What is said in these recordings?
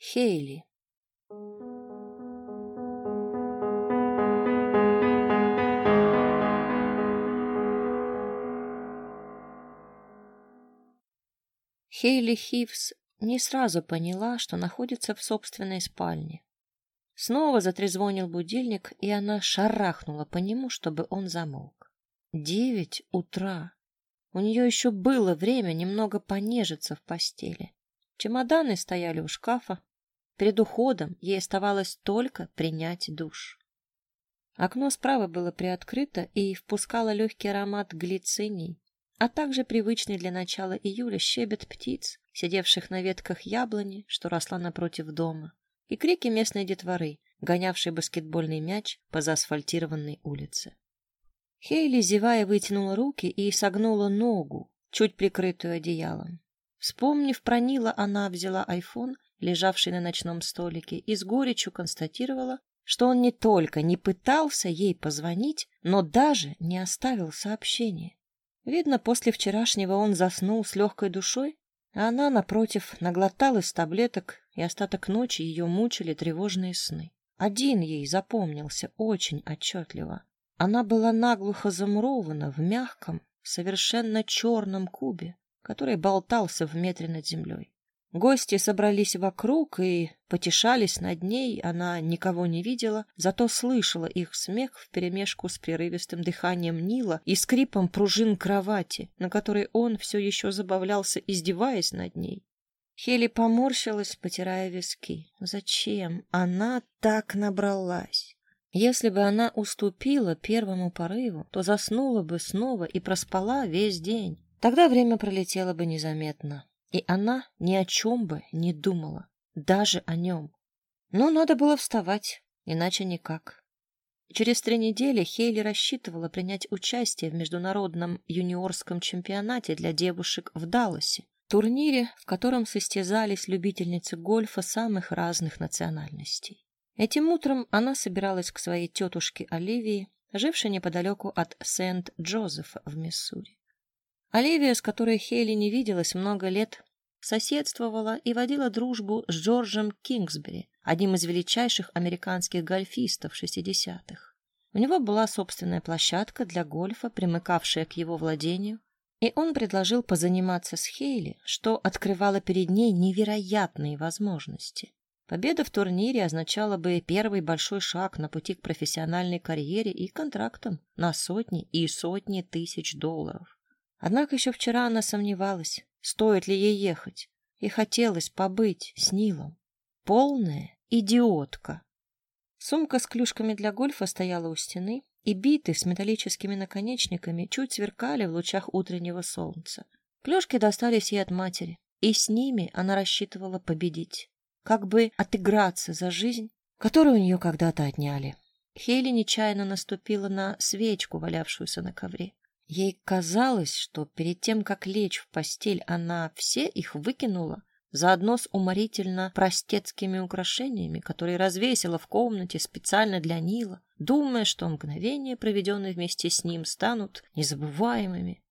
Хейли. Хейли Хивс не сразу поняла, что находится в собственной спальне. Снова затрезвонил будильник, и она шарахнула по нему, чтобы он замолк. Девять утра. У нее еще было время немного понежиться в постели. Чемоданы стояли у шкафа. Перед уходом ей оставалось только принять душ. Окно справа было приоткрыто и впускало легкий аромат глициний, а также привычный для начала июля щебет птиц, сидевших на ветках яблони, что росла напротив дома и крики местной детворы, гонявшей баскетбольный мяч по заасфальтированной улице. Хейли, зевая, вытянула руки и согнула ногу, чуть прикрытую одеялом. Вспомнив про Нила, она взяла айфон, лежавший на ночном столике, и с горечью констатировала, что он не только не пытался ей позвонить, но даже не оставил сообщения. Видно, после вчерашнего он заснул с легкой душой, а она, напротив, наглоталась таблеток и остаток ночи ее мучили тревожные сны. Один ей запомнился очень отчетливо. Она была наглухо замурована в мягком, совершенно черном кубе, который болтался в метре над землей. Гости собрались вокруг и потешались над ней, она никого не видела, зато слышала их смех вперемешку с прерывистым дыханием Нила и скрипом пружин кровати, на которой он все еще забавлялся, издеваясь над ней. Хели поморщилась, потирая виски. Зачем она так набралась? Если бы она уступила первому порыву, то заснула бы снова и проспала весь день. Тогда время пролетело бы незаметно, и она ни о чем бы не думала, даже о нем. Но надо было вставать, иначе никак. Через три недели Хейли рассчитывала принять участие в международном юниорском чемпионате для девушек в Далласе, турнире, в котором состязались любительницы гольфа самых разных национальностей. Этим утром она собиралась к своей тетушке Оливии, жившей неподалеку от Сент-Джозефа в Миссури. Оливия, с которой Хейли не виделась много лет, соседствовала и водила дружбу с Джорджем Кингсбери, одним из величайших американских гольфистов 60-х. У него была собственная площадка для гольфа, примыкавшая к его владению, и он предложил позаниматься с Хейли, что открывало перед ней невероятные возможности. Победа в турнире означала бы первый большой шаг на пути к профессиональной карьере и контрактам на сотни и сотни тысяч долларов. Однако еще вчера она сомневалась, стоит ли ей ехать, и хотелось побыть с Нилом. Полная идиотка. Сумка с клюшками для гольфа стояла у стены, и биты с металлическими наконечниками чуть сверкали в лучах утреннего солнца. Клюшки достались ей от матери, и с ними она рассчитывала победить, как бы отыграться за жизнь, которую у нее когда-то отняли. Хейли нечаянно наступила на свечку, валявшуюся на ковре. Ей казалось, что перед тем, как лечь в постель, она все их выкинула, заодно с уморительно простецкими украшениями, которые развесила в комнате специально для Нила, думая, что мгновения, проведенные вместе с ним, станут незабываемыми.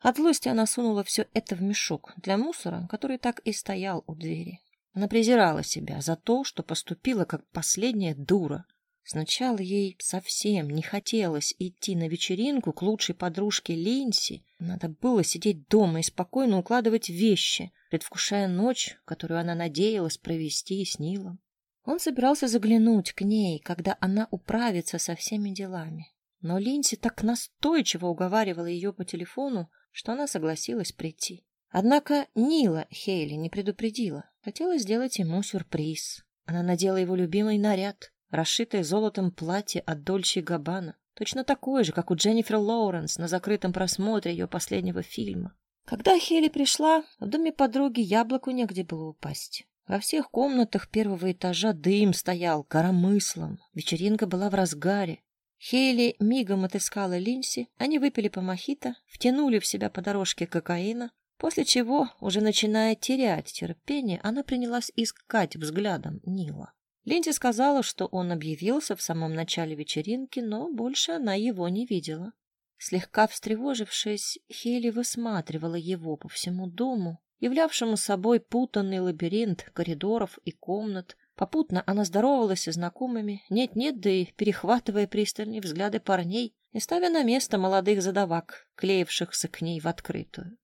От злости она сунула все это в мешок для мусора, который так и стоял у двери. Она презирала себя за то, что поступила как последняя дура. Сначала ей совсем не хотелось идти на вечеринку к лучшей подружке Линси. Надо было сидеть дома и спокойно укладывать вещи, предвкушая ночь, которую она надеялась провести с Нилом. Он собирался заглянуть к ней, когда она управится со всеми делами. Но Линси так настойчиво уговаривала ее по телефону, что она согласилась прийти. Однако Нила Хейли не предупредила. Хотела сделать ему сюрприз. Она надела его любимый наряд, расшитое золотом платье от Дольче Габбана, точно такое же, как у Дженнифер Лоуренс на закрытом просмотре ее последнего фильма. Когда Хейли пришла, в доме подруги яблоку негде было упасть. Во всех комнатах первого этажа дым стоял коромыслом. Вечеринка была в разгаре. Хейли мигом отыскала Линси, они выпили по мохито, втянули в себя по дорожке кокаина, после чего, уже начиная терять терпение, она принялась искать взглядом Нила. Линси сказала, что он объявился в самом начале вечеринки, но больше она его не видела. Слегка встревожившись, Хейли высматривала его по всему дому, являвшему собой путанный лабиринт коридоров и комнат. Попутно она здоровалась со знакомыми, нет-нет, да и перехватывая пристальные взгляды парней и ставя на место молодых задавак, клеившихся к ней в открытую.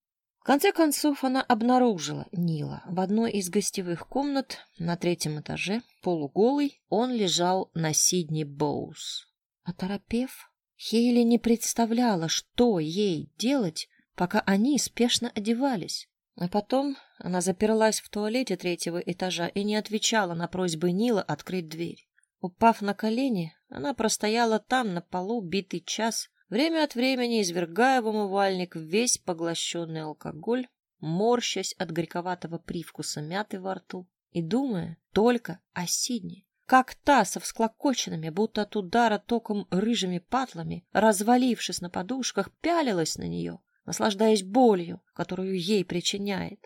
Конце концов она обнаружила Нила в одной из гостевых комнат на третьем этаже, полуголый, он лежал на Сидни Боус. Оторопев, Хейли не представляла, что ей делать, пока они спешно одевались. А потом она заперлась в туалете третьего этажа и не отвечала на просьбы Нила открыть дверь. Упав на колени, она простояла там на полу битый час, время от времени извергая в умывальник весь поглощенный алкоголь, морщась от горьковатого привкуса мяты во рту и думая только о Сидне. Как та со всклокоченными, будто от удара током рыжими патлами, развалившись на подушках, пялилась на нее, наслаждаясь болью, которую ей причиняет.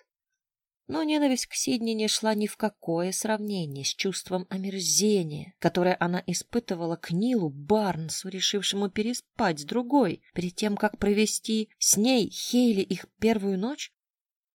Но ненависть к Сидни не шла ни в какое сравнение с чувством омерзения, которое она испытывала к Нилу Барнсу, решившему переспать с другой, перед тем, как провести с ней Хейли их первую ночь.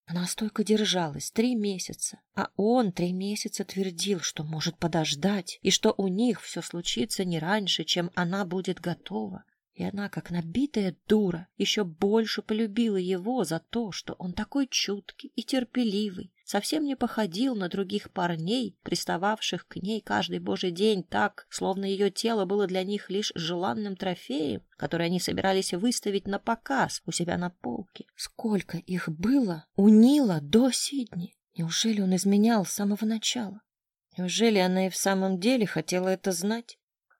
Она стойко держалась три месяца, а он три месяца твердил, что может подождать и что у них все случится не раньше, чем она будет готова. И она, как набитая дура, еще больше полюбила его за то, что он такой чуткий и терпеливый, совсем не походил на других парней, пристававших к ней каждый божий день так, словно ее тело было для них лишь желанным трофеем, который они собирались выставить на показ у себя на полке. Сколько их было у Нила до Сидни? Неужели он изменял с самого начала? Неужели она и в самом деле хотела это знать?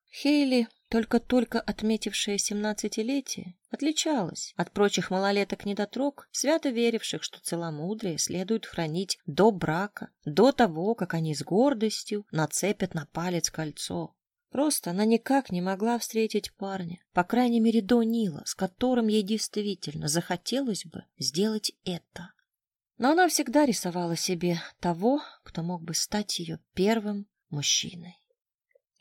Хейли только-только отметившая семнадцатилетие, отличалась от прочих малолеток-недотрог, свято веривших, что целомудрие следует хранить до брака, до того, как они с гордостью нацепят на палец кольцо. Просто она никак не могла встретить парня, по крайней мере до Нила, с которым ей действительно захотелось бы сделать это. Но она всегда рисовала себе того, кто мог бы стать ее первым мужчиной.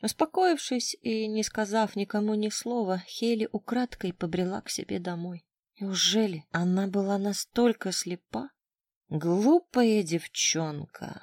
Успокоившись и не сказав никому ни слова, Хели украдкой побрела к себе домой. Неужели она была настолько слепа? Глупая девчонка.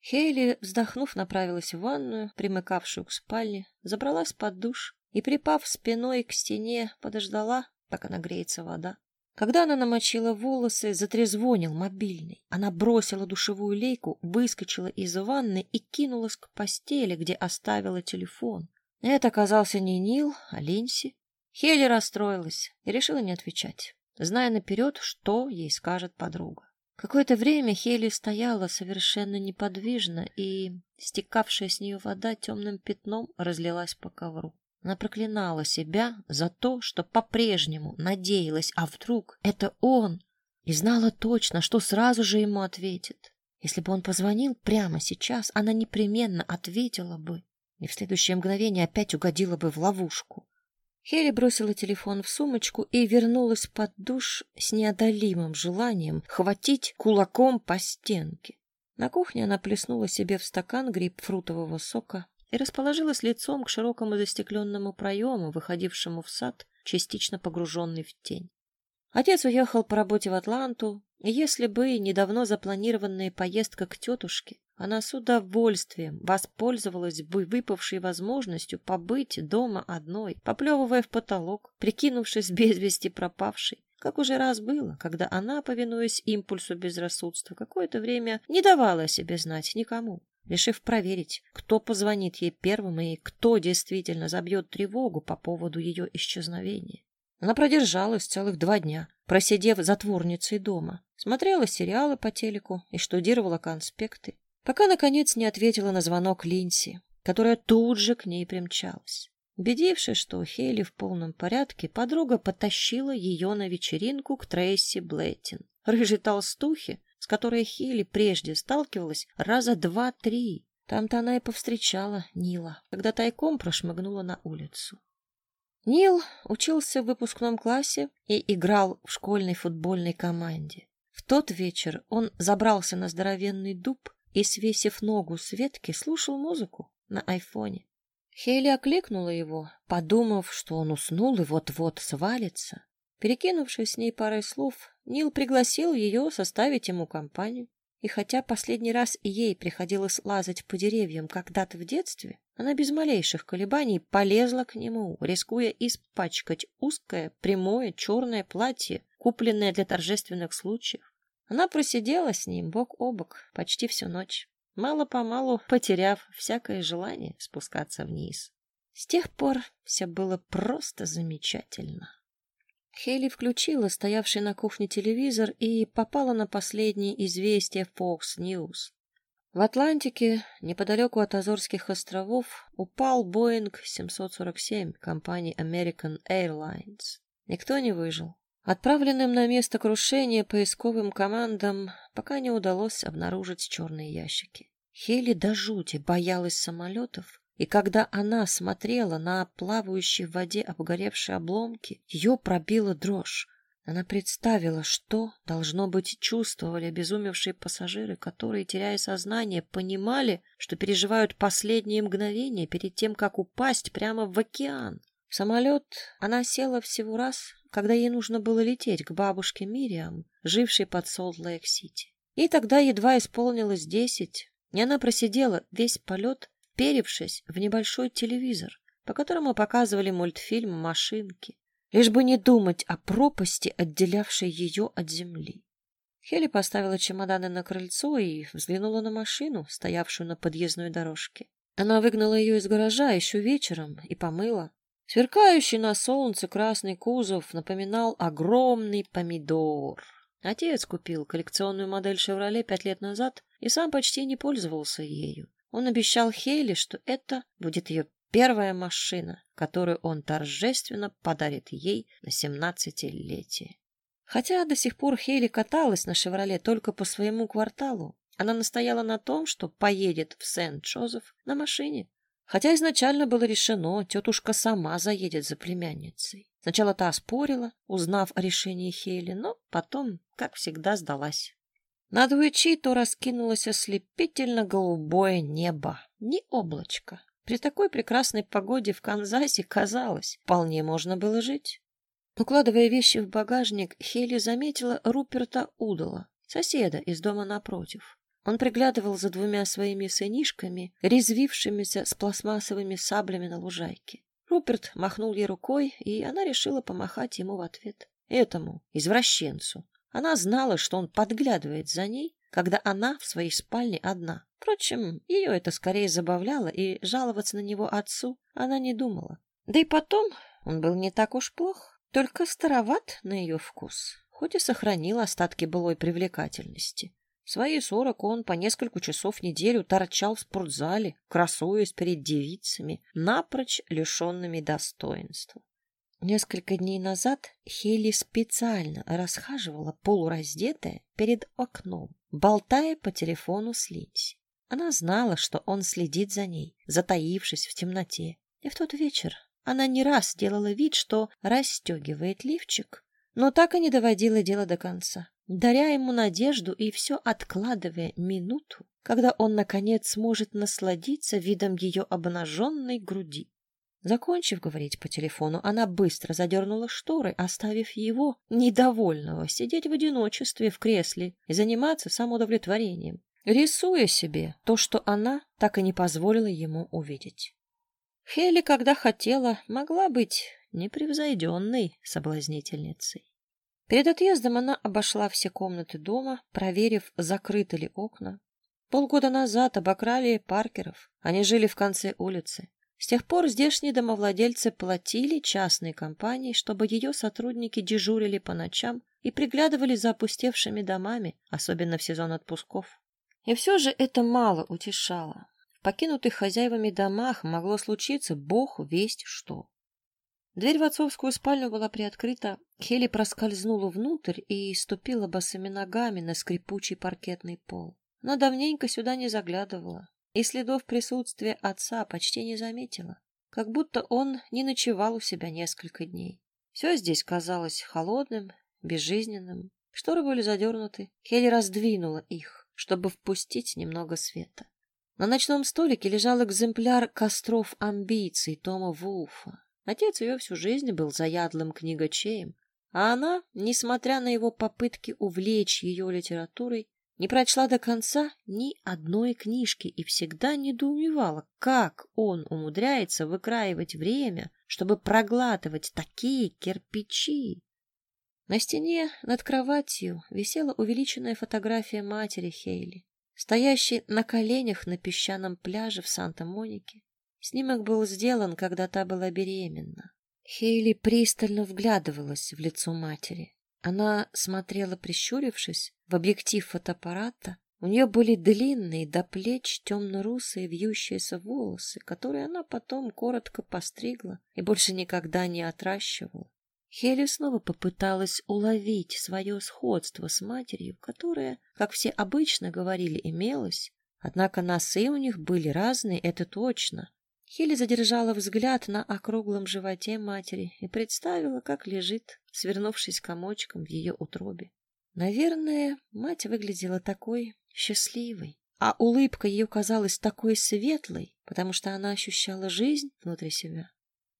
Хейли, вздохнув, направилась в ванную, примыкавшую к спальне, забралась под душ и, припав спиной к стене, подождала, пока нагреется вода. Когда она намочила волосы, затрезвонил мобильный. Она бросила душевую лейку, выскочила из ванны и кинулась к постели, где оставила телефон. Это оказался не Нил, а Линси. Хелли расстроилась и решила не отвечать, зная наперед, что ей скажет подруга. Какое-то время Хелли стояла совершенно неподвижно, и стекавшая с нее вода темным пятном разлилась по ковру. Она проклинала себя за то, что по-прежнему надеялась, а вдруг это он, и знала точно, что сразу же ему ответит. Если бы он позвонил прямо сейчас, она непременно ответила бы, и в следующее мгновение опять угодила бы в ловушку. Хелли бросила телефон в сумочку и вернулась под душ с неодолимым желанием хватить кулаком по стенке. На кухне она плеснула себе в стакан грейпфрутового сока, и расположилась лицом к широкому застекленному проему, выходившему в сад, частично погруженный в тень. Отец уехал по работе в Атланту, и если бы недавно запланированная поездка к тетушке, она с удовольствием воспользовалась бы выпавшей возможностью побыть дома одной, поплевывая в потолок, прикинувшись без вести пропавшей, как уже раз было, когда она, повинуясь импульсу безрассудства, какое-то время не давала себе знать никому решив проверить, кто позвонит ей первым и кто действительно забьет тревогу по поводу ее исчезновения. Она продержалась целых два дня, просидев затворницей дома, смотрела сериалы по телеку и штудировала конспекты, пока, наконец, не ответила на звонок Линси, которая тут же к ней примчалась. Убедившись, что Хейли в полном порядке, подруга потащила ее на вечеринку к Трейси Блэттин, рыжей толстухе, с которой Хилли прежде сталкивалась раза два-три. Там-то она и повстречала Нила, когда тайком прошмыгнула на улицу. Нил учился в выпускном классе и играл в школьной футбольной команде. В тот вечер он забрался на здоровенный дуб и, свесив ногу с ветки, слушал музыку на айфоне. Хейли окликнула его, подумав, что он уснул и вот-вот свалится. Перекинувшись с ней парой слов, Нил пригласил ее составить ему компанию. И хотя последний раз ей приходилось лазать по деревьям когда-то в детстве, она без малейших колебаний полезла к нему, рискуя испачкать узкое, прямое, черное платье, купленное для торжественных случаев. Она просидела с ним бок о бок почти всю ночь, мало-помалу потеряв всякое желание спускаться вниз. С тех пор все было просто замечательно. Хейли включила стоявший на кухне телевизор и попала на последние известия Fox News. В Атлантике, неподалеку от Азорских островов, упал Боинг 747 компании American Airlines. Никто не выжил. Отправленным на место крушения поисковым командам пока не удалось обнаружить черные ящики. Хейли до жути боялась самолетов и когда она смотрела на плавающие в воде обгоревшие обломки, ее пробила дрожь. Она представила, что, должно быть, чувствовали обезумевшие пассажиры, которые, теряя сознание, понимали, что переживают последние мгновения перед тем, как упасть прямо в океан. В самолет она села всего раз, когда ей нужно было лететь к бабушке Мириам, жившей под Солт-Лейк-Сити. И тогда едва исполнилось десять, и она просидела весь полет вперевшись в небольшой телевизор, по которому показывали мультфильм «Машинки», лишь бы не думать о пропасти, отделявшей ее от земли. Хелли поставила чемоданы на крыльцо и взглянула на машину, стоявшую на подъездной дорожке. Она выгнала ее из гаража еще вечером и помыла. Сверкающий на солнце красный кузов напоминал огромный помидор. Отец купил коллекционную модель «Шевроле» пять лет назад и сам почти не пользовался ею. Он обещал Хейли, что это будет ее первая машина, которую он торжественно подарит ей на семнадцатилетие. Хотя до сих пор Хейли каталась на «Шевроле» только по своему кварталу, она настояла на том, что поедет в Сент-Джозеф на машине. Хотя изначально было решено, тетушка сама заедет за племянницей. Сначала та оспорила, узнав о решении Хейли, но потом, как всегда, сдалась. Над Уичито раскинулось ослепительно-голубое небо, ни облачко. При такой прекрасной погоде в Канзасе, казалось, вполне можно было жить. Укладывая вещи в багажник, Хелли заметила Руперта Удала, соседа из дома напротив. Он приглядывал за двумя своими сынишками, резвившимися с пластмассовыми саблями на лужайке. Руперт махнул ей рукой, и она решила помахать ему в ответ. Этому, извращенцу, она знала, что он подглядывает за ней, когда она в своей спальне одна. Впрочем, ее это скорее забавляло, и жаловаться на него отцу она не думала. Да и потом он был не так уж плох, только староват на ее вкус, хоть и сохранил остатки былой привлекательности. В свои сорок он по несколько часов в неделю торчал в спортзале, красуясь перед девицами, напрочь лишенными достоинства. Несколько дней назад Хейли специально расхаживала полураздетая перед окном, болтая по телефону с Линси. Она знала, что он следит за ней, затаившись в темноте. И в тот вечер она не раз делала вид, что расстегивает лифчик, но так и не доводила дело до конца, даря ему надежду и все откладывая минуту, когда он, наконец, сможет насладиться видом ее обнаженной груди. Закончив говорить по телефону, она быстро задернула шторы, оставив его, недовольного, сидеть в одиночестве в кресле и заниматься самоудовлетворением, рисуя себе то, что она так и не позволила ему увидеть. Хелли, когда хотела, могла быть непревзойденной соблазнительницей. Перед отъездом она обошла все комнаты дома, проверив, закрыты ли окна. Полгода назад обокрали Паркеров. Они жили в конце улицы. С тех пор здешние домовладельцы платили частной компании, чтобы ее сотрудники дежурили по ночам и приглядывали за опустевшими домами, особенно в сезон отпусков. И все же это мало утешало. В покинутых хозяевами домах могло случиться бог весть что. Дверь в отцовскую спальню была приоткрыта, Хелли проскользнула внутрь и ступила босыми ногами на скрипучий паркетный пол. Она давненько сюда не заглядывала и следов присутствия отца почти не заметила, как будто он не ночевал у себя несколько дней. Все здесь казалось холодным, безжизненным. Шторы были задернуты. Хелли раздвинула их, чтобы впустить немного света. На ночном столике лежал экземпляр «Костров амбиций» Тома Вулфа. Отец ее всю жизнь был заядлым книгочеем. А она, несмотря на его попытки увлечь ее литературой, не прочла до конца ни одной книжки и всегда недоумевала, как он умудряется выкраивать время, чтобы проглатывать такие кирпичи. На стене над кроватью висела увеличенная фотография матери Хейли, стоящей на коленях на песчаном пляже в Санта-Монике. Снимок был сделан, когда та была беременна. Хейли пристально вглядывалась в лицо матери. Она смотрела, прищурившись, в объектив фотоаппарата. У нее были длинные до плеч темно-русые вьющиеся волосы, которые она потом коротко постригла и больше никогда не отращивала. Хелли снова попыталась уловить свое сходство с матерью, которое, как все обычно говорили, имелось, однако носы у них были разные, это точно. Хелли задержала взгляд на округлом животе матери и представила, как лежит, свернувшись комочком в ее утробе. Наверное, мать выглядела такой счастливой, а улыбка ее казалась такой светлой, потому что она ощущала жизнь внутри себя.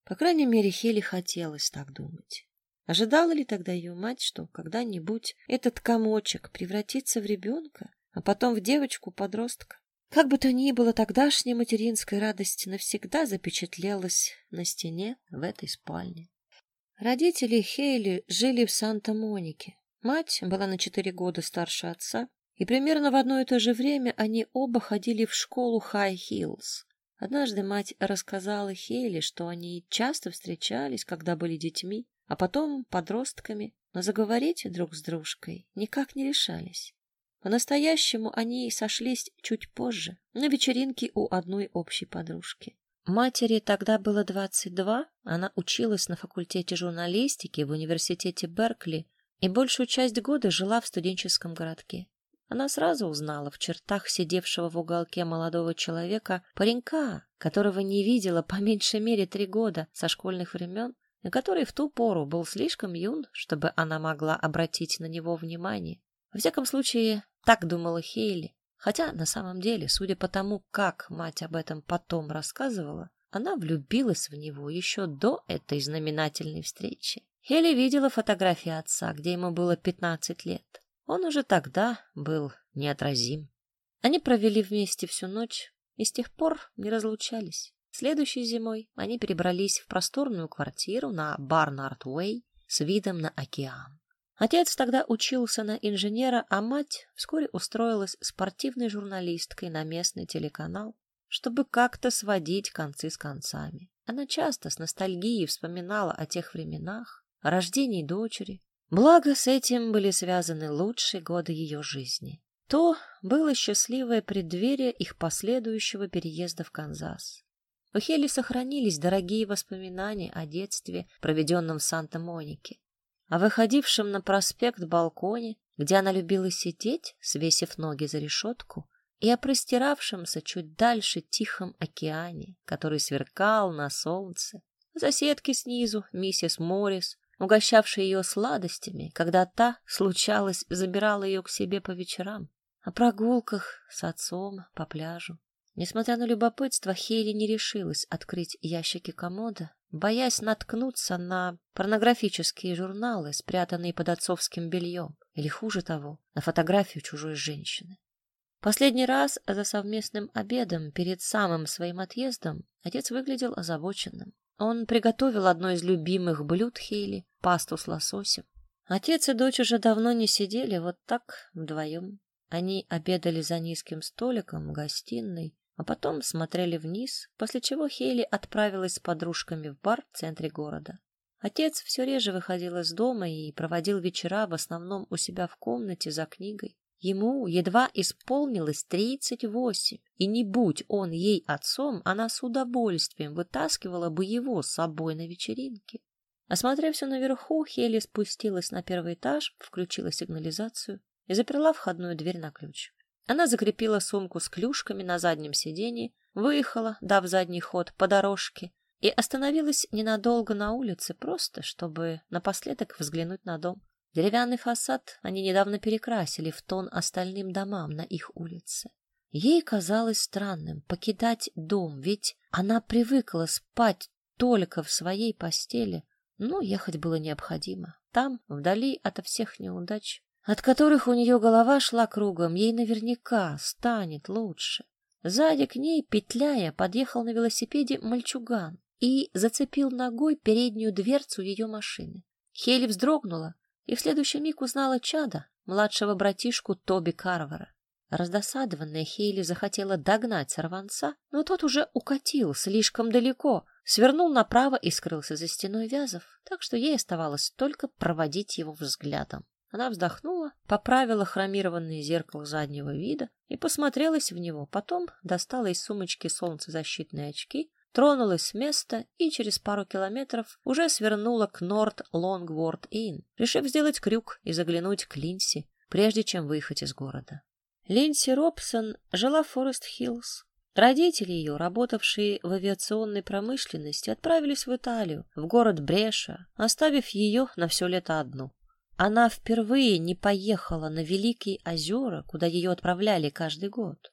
По крайней мере, Хелли хотелось так думать. Ожидала ли тогда ее мать, что когда-нибудь этот комочек превратится в ребенка, а потом в девочку-подростка? Как бы то ни было, тогдашняя материнская радость навсегда запечатлелась на стене в этой спальне. Родители Хейли жили в Санта-Монике. Мать была на четыре года старше отца, и примерно в одно и то же время они оба ходили в школу Хай-Хиллз. Однажды мать рассказала Хейли, что они часто встречались, когда были детьми, а потом подростками, но заговорить друг с дружкой никак не решались. По-настоящему они сошлись чуть позже, на вечеринке у одной общей подружки. Матери тогда было 22, она училась на факультете журналистики в университете Беркли и большую часть года жила в студенческом городке. Она сразу узнала в чертах сидевшего в уголке молодого человека паренька, которого не видела по меньшей мере три года со школьных времен, и который в ту пору был слишком юн, чтобы она могла обратить на него внимание. Во всяком случае, так думала Хейли, хотя на самом деле, судя по тому, как мать об этом потом рассказывала, она влюбилась в него еще до этой знаменательной встречи. Хейли видела фотографии отца, где ему было 15 лет. Он уже тогда был неотразим. Они провели вместе всю ночь и с тех пор не разлучались. Следующей зимой они перебрались в просторную квартиру на Барнард-Уэй с видом на океан. Отец тогда учился на инженера, а мать вскоре устроилась спортивной журналисткой на местный телеканал, чтобы как-то сводить концы с концами. Она часто с ностальгией вспоминала о тех временах, о рождении дочери, Благо, с этим были связаны лучшие годы ее жизни. То было счастливое преддверие их последующего переезда в Канзас. У Хели сохранились дорогие воспоминания о детстве, проведенном в Санта-Монике, о выходившем на проспект балконе, где она любила сидеть, свесив ноги за решетку, и о простиравшемся чуть дальше тихом океане, который сверкал на солнце. Соседки снизу, миссис Моррис, угощавший ее сладостями, когда та, случалось, забирала ее к себе по вечерам, о прогулках с отцом по пляжу. Несмотря на любопытство, Хейли не решилась открыть ящики комода, боясь наткнуться на порнографические журналы, спрятанные под отцовским бельем, или, хуже того, на фотографию чужой женщины. Последний раз за совместным обедом перед самым своим отъездом отец выглядел озабоченным. Он приготовил одно из любимых блюд Хейли — пасту с лососем. Отец и дочь уже давно не сидели вот так вдвоем. Они обедали за низким столиком в гостиной, а потом смотрели вниз, после чего Хейли отправилась с подружками в бар в центре города. Отец все реже выходил из дома и проводил вечера в основном у себя в комнате за книгой. Ему едва исполнилось тридцать восемь, и не будь он ей отцом, она с удовольствием вытаскивала бы его с собой на вечеринке. Осмотрев все наверху, Хелли спустилась на первый этаж, включила сигнализацию и заперла входную дверь на ключ. Она закрепила сумку с клюшками на заднем сиденье, выехала, дав задний ход по дорожке, и остановилась ненадолго на улице, просто чтобы напоследок взглянуть на дом. Деревянный фасад они недавно перекрасили в тон остальным домам на их улице. Ей казалось странным покидать дом, ведь она привыкла спать только в своей постели, но ехать было необходимо. там, вдали ото всех неудач, от которых у нее голова шла кругом, ей наверняка станет лучше. Сзади к ней, петляя, подъехал на велосипеде мальчуган и зацепил ногой переднюю дверцу ее машины. Хейли вздрогнула и в следующий миг узнала чада, младшего братишку Тоби Карвара. Раздосадованная Хейли захотела догнать сорванца, но тот уже укатил слишком далеко, свернул направо и скрылся за стеной вязов, так что ей оставалось только проводить его взглядом. Она вздохнула, поправила хромированное зеркало заднего вида и посмотрелась в него. Потом достала из сумочки солнцезащитные очки, тронулась с места и через пару километров уже свернула к Норт Лонгворд Инн, решив сделать крюк и заглянуть к Линси, прежде чем выехать из города. Линси Робсон жила в Форест-Хиллз. Родители ее, работавшие в авиационной промышленности, отправились в Италию, в город Бреша, оставив ее на все лето одну. Она впервые не поехала на Великие озера, куда ее отправляли каждый год.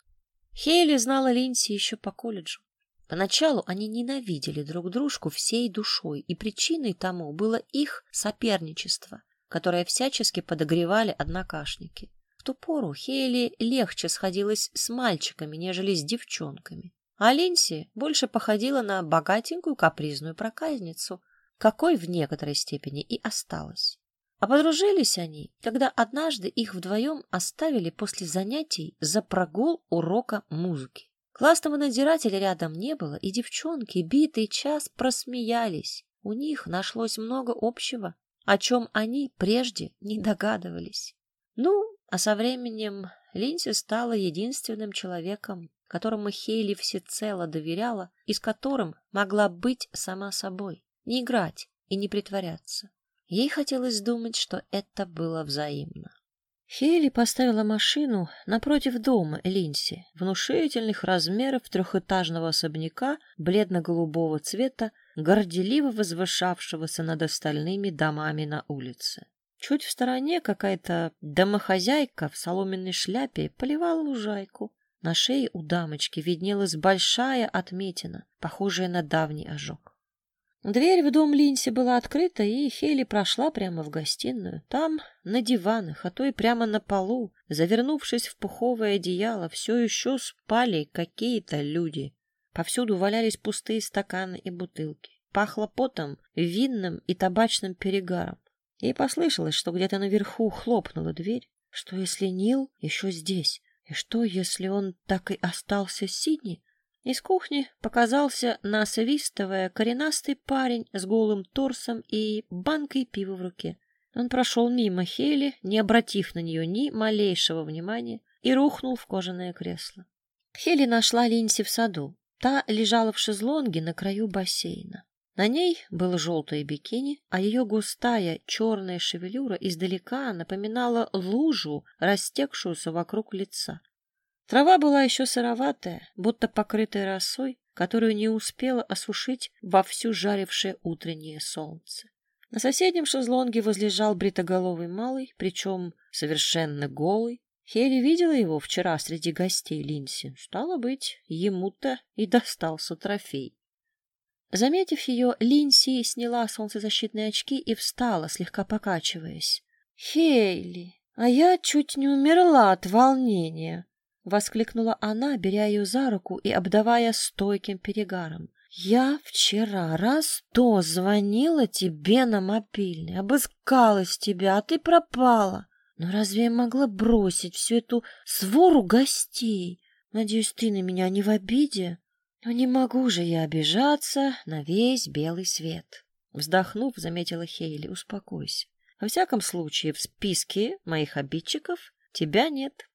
Хейли знала Линси еще по колледжу. Поначалу они ненавидели друг дружку всей душой, и причиной тому было их соперничество, которое всячески подогревали однокашники. В ту пору Хейли легче сходилась с мальчиками, нежели с девчонками. А Линси больше походила на богатенькую капризную проказницу, какой в некоторой степени и осталась. А подружились они, когда однажды их вдвоем оставили после занятий за прогул урока музыки. Классного надзирателя рядом не было, и девчонки битый час просмеялись. У них нашлось много общего, о чем они прежде не догадывались. Ну, а со временем Линси стала единственным человеком, которому Хейли всецело доверяла и с которым могла быть сама собой, не играть и не притворяться. Ей хотелось думать, что это было взаимно. Хейли поставила машину напротив дома Линси, внушительных размеров трехэтажного особняка бледно-голубого цвета, горделиво возвышавшегося над остальными домами на улице. Чуть в стороне какая-то домохозяйка в соломенной шляпе поливала лужайку. На шее у дамочки виднелась большая отметина, похожая на давний ожог. Дверь в дом Линси была открыта, и Хейли прошла прямо в гостиную. Там, на диванах, а то и прямо на полу, завернувшись в пуховое одеяло, все еще спали какие-то люди. Повсюду валялись пустые стаканы и бутылки. Пахло потом, винным и табачным перегаром. Ей послышалось, что где-то наверху хлопнула дверь. Что, если Нил еще здесь? И что, если он так и остался Сидни? Из кухни показался, насвистывая, коренастый парень с голым торсом и банкой пива в руке. Он прошел мимо Хейли, не обратив на нее ни малейшего внимания, и рухнул в кожаное кресло. Хейли нашла Линси в саду. Та лежала в шезлонге на краю бассейна. На ней было желтое бикини, а ее густая черная шевелюра издалека напоминала лужу, растекшуюся вокруг лица. Трава была еще сыроватая, будто покрытая росой, которую не успела осушить вовсю жарившее утреннее солнце. На соседнем шезлонге возлежал бритоголовый малый, причем совершенно голый. Хелли видела его вчера среди гостей Линси. Стало быть, ему-то и достался трофей. Заметив ее, Линси сняла солнцезащитные очки и встала, слегка покачиваясь. — Хейли, а я чуть не умерла от волнения. — воскликнула она, беря ее за руку и обдавая стойким перегаром. «Я вчера раз то звонила тебе на мобильный, обыскалась тебя, а ты пропала. Но разве я могла бросить всю эту свору гостей? Надеюсь, ты на меня не в обиде? Но не могу же я обижаться на весь белый свет». Вздохнув, заметила Хейли, успокойся. Во всяком случае, в списке моих обидчиков тебя нет.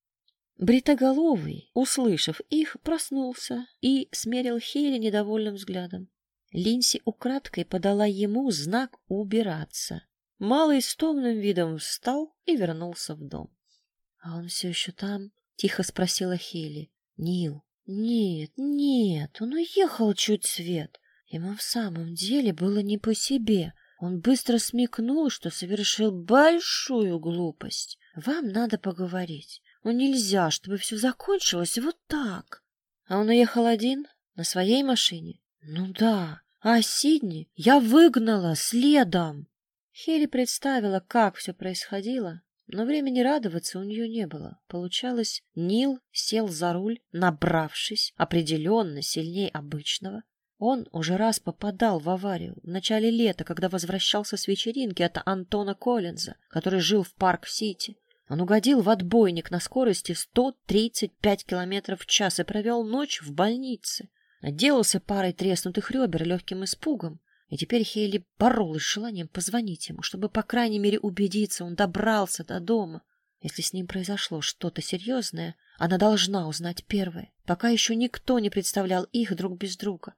Бритоголовый, услышав их, проснулся и смерил Хейли недовольным взглядом. Линси украдкой подала ему знак убираться. Малый с томным видом встал и вернулся в дом. — А он все еще там? — тихо спросила Хейли. — Нил. — Нет, нет, он уехал чуть свет. Ему в самом деле было не по себе. Он быстро смекнул, что совершил большую глупость. Вам надо поговорить. Ну нельзя, чтобы все закончилось вот так. А он уехал один? На своей машине? Ну да. А Сидни я выгнала следом. Хелли представила, как все происходило, но времени радоваться у нее не было. Получалось, Нил сел за руль, набравшись определенно сильнее обычного. Он уже раз попадал в аварию в начале лета, когда возвращался с вечеринки от Антона Коллинза, который жил в Парк-Сити. Он угодил в отбойник на скорости 135 км в час и провел ночь в больнице. Отделался парой треснутых ребер легким испугом. И теперь Хейли боролась с желанием позвонить ему, чтобы, по крайней мере, убедиться, он добрался до дома. Если с ним произошло что-то серьезное, она должна узнать первое, пока еще никто не представлял их друг без друга.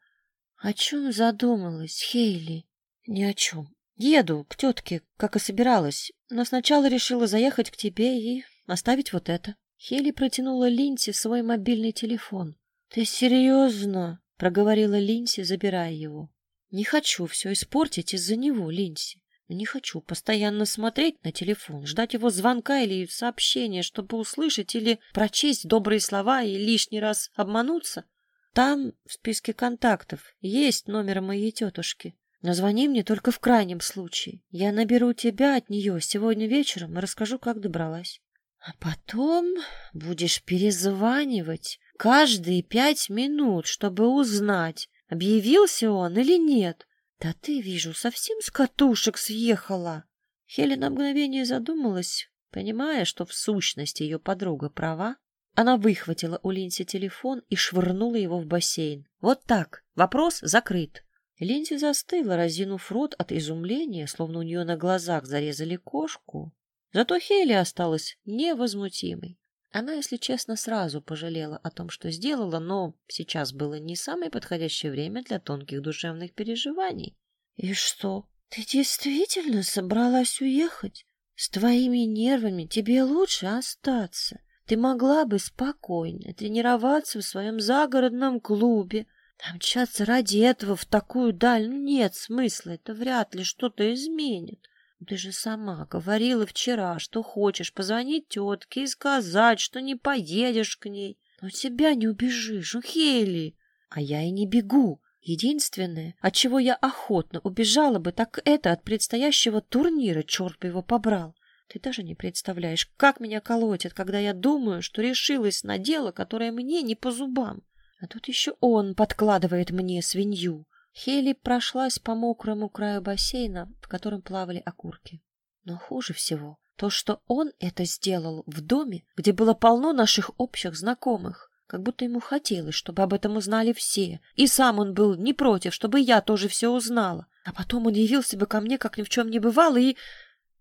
О чем задумалась Хейли? Ни о чем. Еду к тетке, как и собиралась, но сначала решила заехать к тебе и оставить вот это. Хейли протянула Линси свой мобильный телефон. — Ты серьезно? — проговорила Линси, забирая его. Не хочу все испортить из-за него, Линси. Не хочу постоянно смотреть на телефон, ждать его звонка или сообщения, чтобы услышать или прочесть добрые слова и лишний раз обмануться. Там, в списке контактов, есть номер моей тетушки. Назвони мне только в крайнем случае. Я наберу тебя от нее сегодня вечером и расскажу, как добралась. А потом будешь перезванивать каждые пять минут, чтобы узнать, Объявился он или нет? Да ты, вижу, совсем с катушек съехала. Хелена на мгновение задумалась, понимая, что в сущности ее подруга права. Она выхватила у Линси телефон и швырнула его в бассейн. Вот так. Вопрос закрыт. Линси застыла, разинув рот от изумления, словно у нее на глазах зарезали кошку. Зато Хели осталась невозмутимой. Она, если честно, сразу пожалела о том, что сделала, но сейчас было не самое подходящее время для тонких душевных переживаний. И что, ты действительно собралась уехать? С твоими нервами тебе лучше остаться. Ты могла бы спокойно тренироваться в своем загородном клубе. Там мчаться ради этого в такую даль, ну нет смысла, это вряд ли что-то изменит. Ты же сама говорила вчера, что хочешь позвонить тетке и сказать, что не поедешь к ней. Но тебя не убежишь, ну, Хейли. А я и не бегу. Единственное, от чего я охотно убежала бы, так это от предстоящего турнира, черт бы его побрал. Ты даже не представляешь, как меня колотит, когда я думаю, что решилась на дело, которое мне не по зубам. А тут еще он подкладывает мне свинью. Хейли прошлась по мокрому краю бассейна, в котором плавали окурки. Но хуже всего то, что он это сделал в доме, где было полно наших общих знакомых, как будто ему хотелось, чтобы об этом узнали все, и сам он был не против, чтобы я тоже все узнала. А потом он явился бы ко мне, как ни в чем не бывало, и...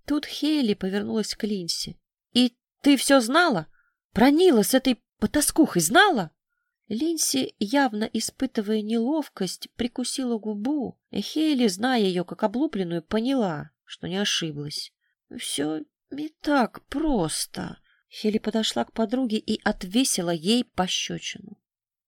Тут Хейли повернулась к Линси. — И ты все знала? Про Нила с этой потаскухой знала? Линси, явно испытывая неловкость, прикусила губу, и Хейли, зная ее как облупленную, поняла, что не ошиблась. «Все не так просто». Хейли подошла к подруге и отвесила ей пощечину.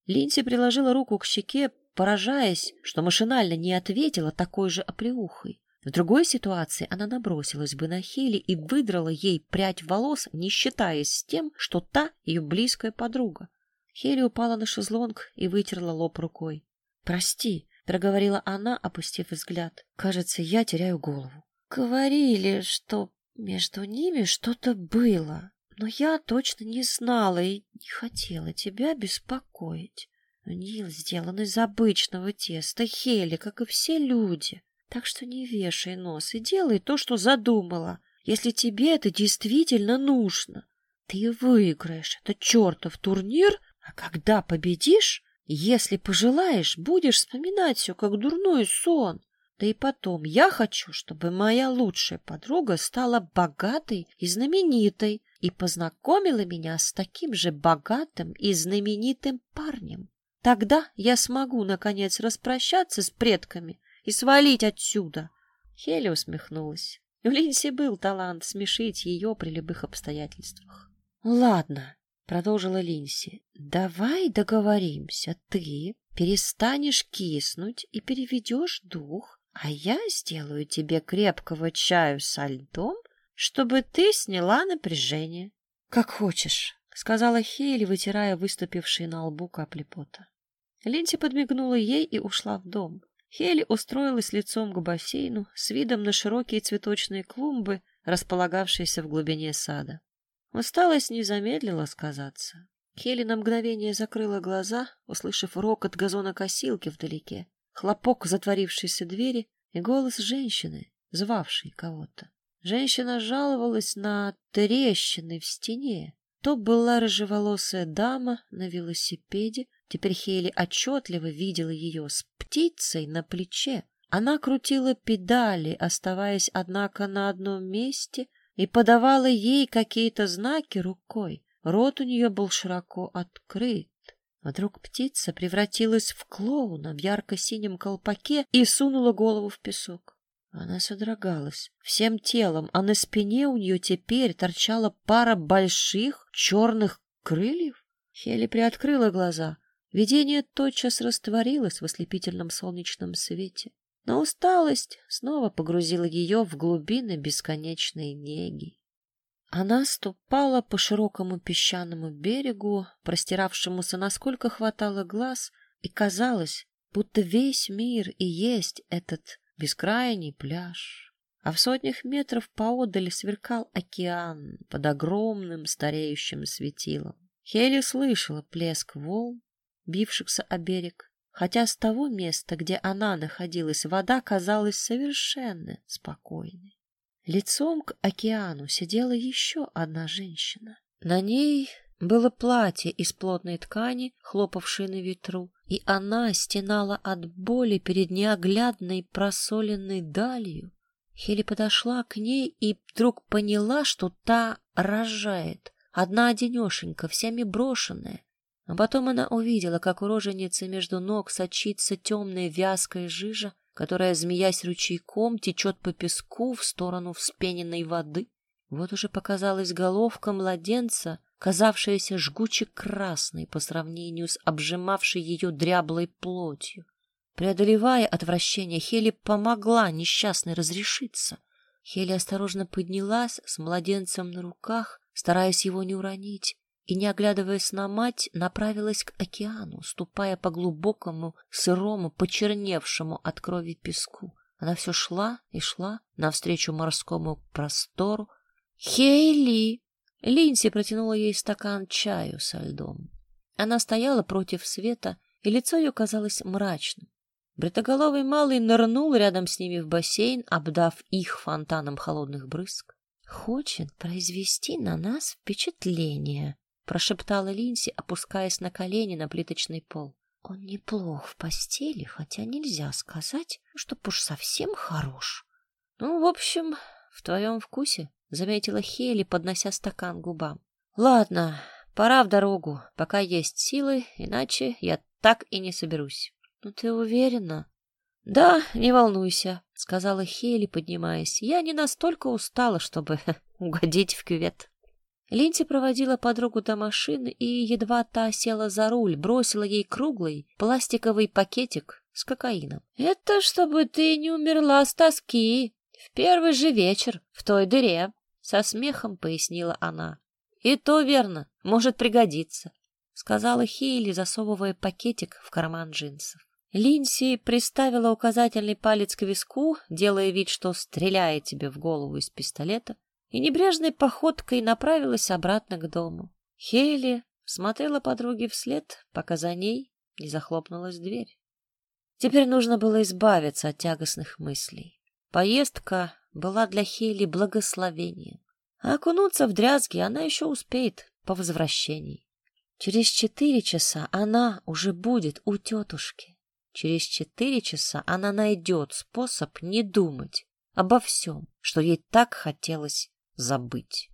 Линси приложила руку к щеке, поражаясь, что машинально не ответила такой же оплеухой. В другой ситуации она набросилась бы на Хейли и выдрала ей прядь волос, не считаясь с тем, что та ее близкая подруга. Хели упала на шезлонг и вытерла лоб рукой. «Прости», — проговорила она, опустив взгляд. «Кажется, я теряю голову». «Говорили, что между ними что-то было, но я точно не знала и не хотела тебя беспокоить. Нил сделан из обычного теста Хели, как и все люди. Так что не вешай нос и делай то, что задумала, если тебе это действительно нужно. Ты выиграешь этот чертов турнир — а когда победишь, если пожелаешь, будешь вспоминать все как дурной сон. Да и потом, я хочу, чтобы моя лучшая подруга стала богатой и знаменитой и познакомила меня с таким же богатым и знаменитым парнем. Тогда я смогу, наконец, распрощаться с предками и свалить отсюда. Хелли усмехнулась. У Линси был талант смешить ее при любых обстоятельствах. — Ладно, продолжила Линси. Давай договоримся. Ты перестанешь киснуть и переведешь дух, а я сделаю тебе крепкого чаю со льдом, чтобы ты сняла напряжение. Как хочешь, сказала Хейли, вытирая выступившие на лбу капли пота. Линси подмигнула ей и ушла в дом. Хелли устроилась лицом к бассейну с видом на широкие цветочные клумбы, располагавшиеся в глубине сада. Усталость не замедлила сказаться. Хелли на мгновение закрыла глаза, услышав рокот газонокосилки вдалеке, хлопок затворившейся двери и голос женщины, звавшей кого-то. Женщина жаловалась на трещины в стене. То была рыжеволосая дама на велосипеде, теперь Хейли отчетливо видела ее с птицей на плече. Она крутила педали, оставаясь, однако, на одном месте, и подавала ей какие-то знаки рукой. Рот у нее был широко открыт. Вдруг птица превратилась в клоуна в ярко-синем колпаке и сунула голову в песок. Она содрогалась всем телом, а на спине у нее теперь торчала пара больших черных крыльев. Хели приоткрыла глаза. Видение тотчас растворилось в ослепительном солнечном свете. Но усталость снова погрузила ее в глубины бесконечной неги. Она ступала по широкому песчаному берегу, простиравшемуся насколько хватало глаз, и казалось, будто весь мир и есть этот бескрайний пляж. А в сотнях метров поодаль сверкал океан под огромным стареющим светилом. Хелли слышала плеск волн, бившихся о берег, хотя с того места, где она находилась, вода казалась совершенно спокойной. Лицом к океану сидела еще одна женщина. На ней было платье из плотной ткани, хлопавшее на ветру, и она стенала от боли перед неоглядной просоленной далью. Хели подошла к ней и вдруг поняла, что та рожает, одна одинешенька, всеми брошенная, а потом она увидела, как у роженицы между ног сочится темная вязкая жижа, которая, змеясь ручейком, течет по песку в сторону вспененной воды. Вот уже показалась головка младенца, казавшаяся жгуче красной по сравнению с обжимавшей ее дряблой плотью. Преодолевая отвращение, Хели помогла несчастной разрешиться. Хели осторожно поднялась с младенцем на руках, стараясь его не уронить, и, не оглядываясь на мать, направилась к океану, ступая по глубокому, сырому, почерневшему от крови песку. Она все шла и шла навстречу морскому простору. «Хейли!» Линси протянула ей стакан чаю со льдом. Она стояла против света, и лицо ее казалось мрачным. Бритоголовый малый нырнул рядом с ними в бассейн, обдав их фонтаном холодных брызг. «Хочет произвести на нас впечатление», прошептала Линси, опускаясь на колени на плиточный пол. Он неплох в постели, хотя нельзя сказать, что уж совсем хорош. Ну, в общем, в твоем вкусе, заметила Хели, поднося стакан к губам. Ладно, пора в дорогу, пока есть силы, иначе я так и не соберусь. Ну ты уверена? Да, не волнуйся, сказала Хели, поднимаясь. Я не настолько устала, чтобы угодить в кювет. Линти проводила подругу до машины и, едва та села за руль, бросила ей круглый пластиковый пакетик с кокаином. «Это чтобы ты не умерла с тоски в первый же вечер в той дыре», — со смехом пояснила она. «И то верно, может пригодиться», — сказала Хейли, засовывая пакетик в карман джинсов. Линси приставила указательный палец к виску, делая вид, что стреляет тебе в голову из пистолета, и небрежной походкой направилась обратно к дому. Хейли смотрела подруге вслед, пока за ней не захлопнулась дверь. Теперь нужно было избавиться от тягостных мыслей. Поездка была для Хейли благословением. А окунуться в дрязги она еще успеет по возвращении. Через четыре часа она уже будет у тетушки. Через четыре часа она найдет способ не думать обо всем, что ей так хотелось забыть.